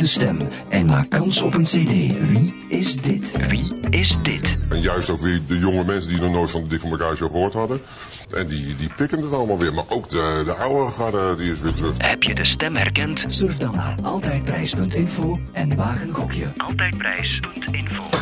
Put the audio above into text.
de stem en maak kans op een cd. Wie is dit? Wie is dit? En juist ook weer de jonge mensen die nog nooit van Dik van elkaar show gehoord hadden. En die, die pikken het allemaal weer. Maar ook de, de oude garde die is weer terug. Heb je de stem herkend? Surf dan naar altijdprijs.info en waag een gokje. Altijdprijs.info